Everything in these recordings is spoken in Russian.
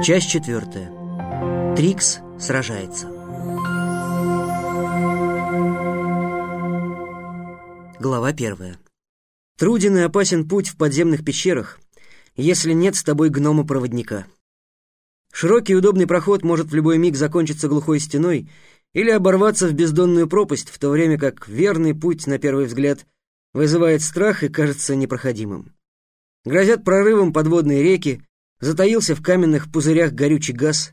Часть четвертая. Трикс сражается. Глава первая. Труден и опасен путь в подземных пещерах, если нет с тобой гнома-проводника. Широкий удобный проход может в любой миг закончиться глухой стеной или оборваться в бездонную пропасть, в то время как верный путь, на первый взгляд, вызывает страх и кажется непроходимым. Грозят прорывом подводные реки, затаился в каменных пузырях горючий газ,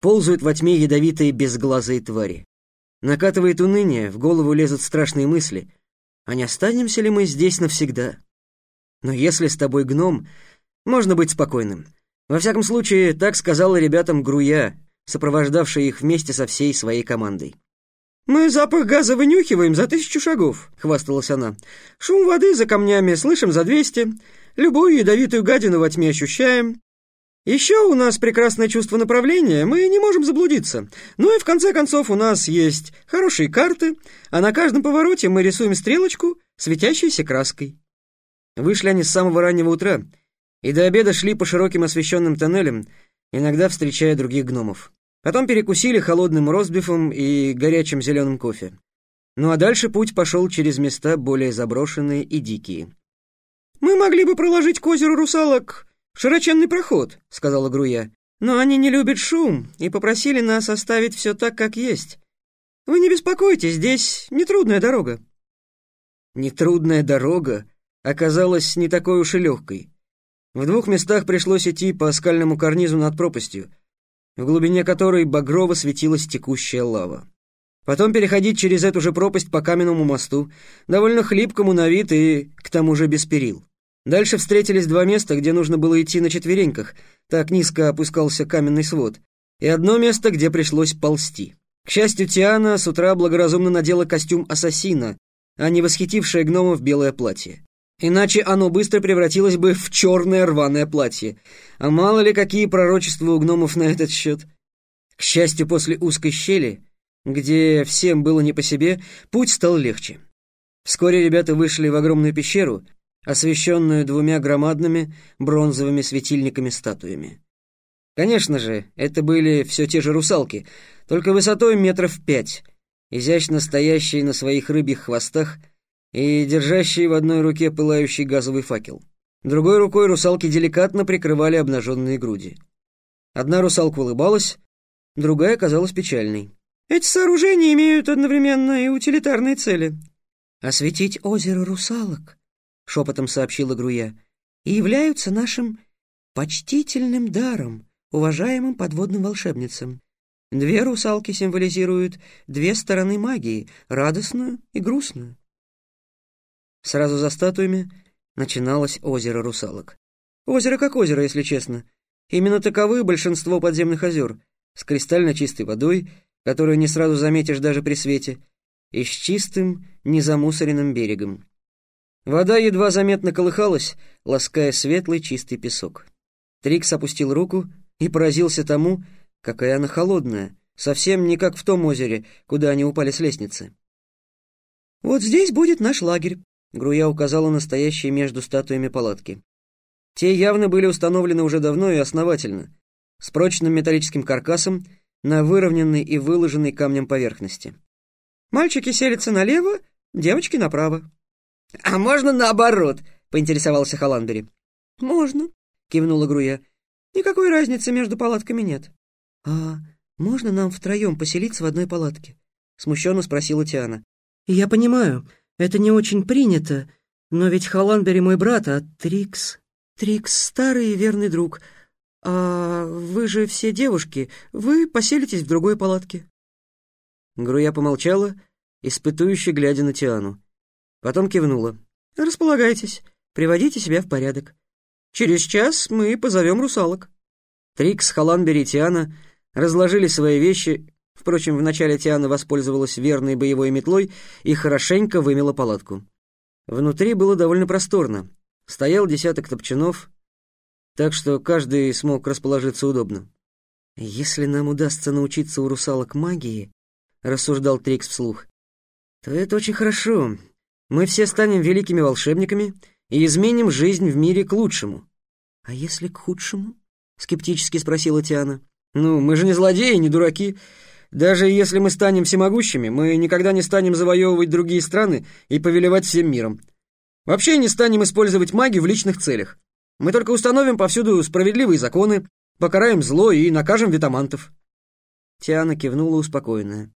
ползают во тьме ядовитые безглазые твари. Накатывает уныние, в голову лезут страшные мысли. А не останемся ли мы здесь навсегда? Но если с тобой гном, можно быть спокойным. Во всяком случае, так сказала ребятам Груя, сопровождавшая их вместе со всей своей командой. «Мы запах газа вынюхиваем за тысячу шагов», — хвасталась она. «Шум воды за камнями слышим за двести, любую ядовитую гадину во тьме ощущаем. Еще у нас прекрасное чувство направления, мы не можем заблудиться. Ну и в конце концов у нас есть хорошие карты, а на каждом повороте мы рисуем стрелочку, светящейся краской». Вышли они с самого раннего утра и до обеда шли по широким освещенным тоннелям, иногда встречая других гномов. Потом перекусили холодным ростбифом и горячим зеленым кофе. Ну а дальше путь пошел через места более заброшенные и дикие. «Мы могли бы проложить к озеру русалок широченный проход», — сказала Груя. «Но они не любят шум и попросили нас оставить все так, как есть. Вы не беспокойтесь, здесь нетрудная дорога». Нетрудная дорога оказалась не такой уж и легкой. В двух местах пришлось идти по скальному карнизу над пропастью, в глубине которой багрово светилась текущая лава. Потом переходить через эту же пропасть по каменному мосту, довольно хлипкому на вид и, к тому же, без перил. Дальше встретились два места, где нужно было идти на четвереньках, так низко опускался каменный свод, и одно место, где пришлось ползти. К счастью, Тиана с утра благоразумно надела костюм ассасина, а не восхитившее гномов белое платье. Иначе оно быстро превратилось бы в черное рваное платье. А мало ли какие пророчества у гномов на этот счет. К счастью, после узкой щели, где всем было не по себе, путь стал легче. Вскоре ребята вышли в огромную пещеру, освещенную двумя громадными бронзовыми светильниками-статуями. Конечно же, это были все те же русалки, только высотой метров пять, изящно стоящие на своих рыбьих хвостах и держащие в одной руке пылающий газовый факел. Другой рукой русалки деликатно прикрывали обнаженные груди. Одна русалка улыбалась, другая казалась печальной. «Эти сооружения имеют одновременно и утилитарные цели». «Осветить озеро русалок», — шепотом сообщила Груя, «и являются нашим почтительным даром, уважаемым подводным волшебницам. Две русалки символизируют две стороны магии, радостную и грустную. Сразу за статуями начиналось озеро русалок. Озеро как озеро, если честно. Именно таковы большинство подземных озер, с кристально чистой водой, которую не сразу заметишь даже при свете, и с чистым, незамусоренным берегом. Вода едва заметно колыхалась, лаская светлый чистый песок. Трикс опустил руку и поразился тому, какая она холодная, совсем не как в том озере, куда они упали с лестницы. «Вот здесь будет наш лагерь», Груя указала настоящие между статуями палатки. Те явно были установлены уже давно и основательно, с прочным металлическим каркасом на выровненной и выложенной камнем поверхности. «Мальчики селятся налево, девочки направо». «А можно наоборот?» — поинтересовался Халандери. «Можно», — кивнула Груя. «Никакой разницы между палатками нет». «А можно нам втроем поселиться в одной палатке?» — смущенно спросила Тиана. «Я понимаю, это не очень принято, но ведь Халанбери мой брат, а Трикс... Трикс — старый и верный друг. А вы же все девушки, вы поселитесь в другой палатке». Груя помолчала, испытующе глядя на Тиану. Потом кивнула. «Располагайтесь, приводите себя в порядок. Через час мы позовем русалок». Трикс, Халанбери и Тиана разложили свои вещи Впрочем, вначале Тиана воспользовалась верной боевой метлой и хорошенько вымела палатку. Внутри было довольно просторно. Стоял десяток топчанов, так что каждый смог расположиться удобно. «Если нам удастся научиться у русалок магии», — рассуждал Трикс вслух, — «то это очень хорошо. Мы все станем великими волшебниками и изменим жизнь в мире к лучшему». «А если к худшему?» — скептически спросила Тиана. «Ну, мы же не злодеи, не дураки. Даже если мы станем всемогущими, мы никогда не станем завоевывать другие страны и повелевать всем миром. Вообще не станем использовать магию в личных целях. Мы только установим повсюду справедливые законы, покараем зло и накажем витамантов». Тиана кивнула успокоенная.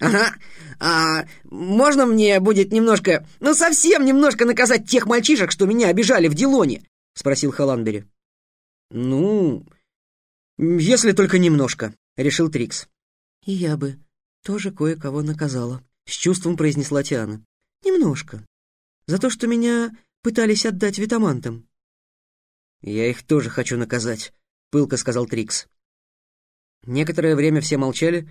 «Ага, а можно мне будет немножко, ну совсем немножко наказать тех мальчишек, что меня обижали в Дилоне?» — спросил Халанбери. «Ну, если только немножко», — решил Трикс. «И я бы тоже кое-кого наказала», — с чувством произнесла Тиана. «Немножко. За то, что меня пытались отдать витамантам». «Я их тоже хочу наказать», — пылко сказал Трикс. Некоторое время все молчали,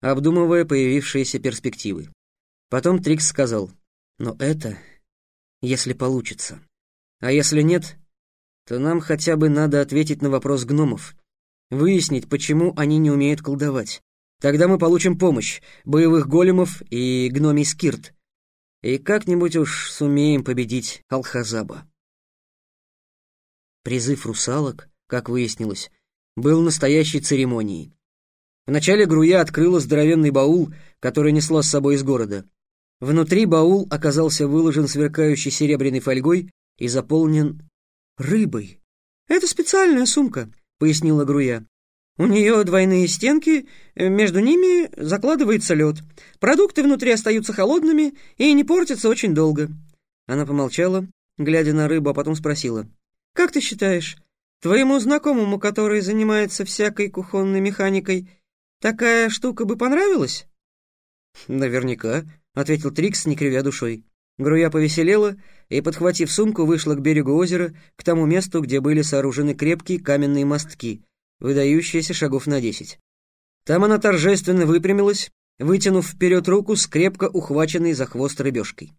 обдумывая появившиеся перспективы. Потом Трикс сказал, «Но это, если получится. А если нет, то нам хотя бы надо ответить на вопрос гномов, выяснить, почему они не умеют колдовать. Тогда мы получим помощь, боевых големов и гномий скирт, и как-нибудь уж сумеем победить Алхазаба». Призыв русалок, как выяснилось, был настоящей церемонией. Вначале Груя открыла здоровенный баул, который несла с собой из города. Внутри баул оказался выложен сверкающей серебряной фольгой и заполнен рыбой. «Это специальная сумка», — пояснила Груя. «У нее двойные стенки, между ними закладывается лед. Продукты внутри остаются холодными и не портятся очень долго». Она помолчала, глядя на рыбу, а потом спросила. «Как ты считаешь, твоему знакомому, который занимается всякой кухонной механикой, Такая штука бы понравилась?» «Наверняка», — ответил Трикс, не кривя душой. Груя повеселела и, подхватив сумку, вышла к берегу озера, к тому месту, где были сооружены крепкие каменные мостки, выдающиеся шагов на десять. Там она торжественно выпрямилась, вытянув вперед руку с крепко ухваченной за хвост рыбешкой.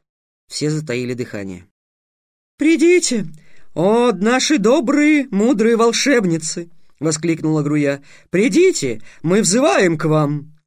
Все затаили дыхание. «Придите, о, наши добрые, мудрые волшебницы!» — воскликнула Груя. «Придите, мы взываем к вам!»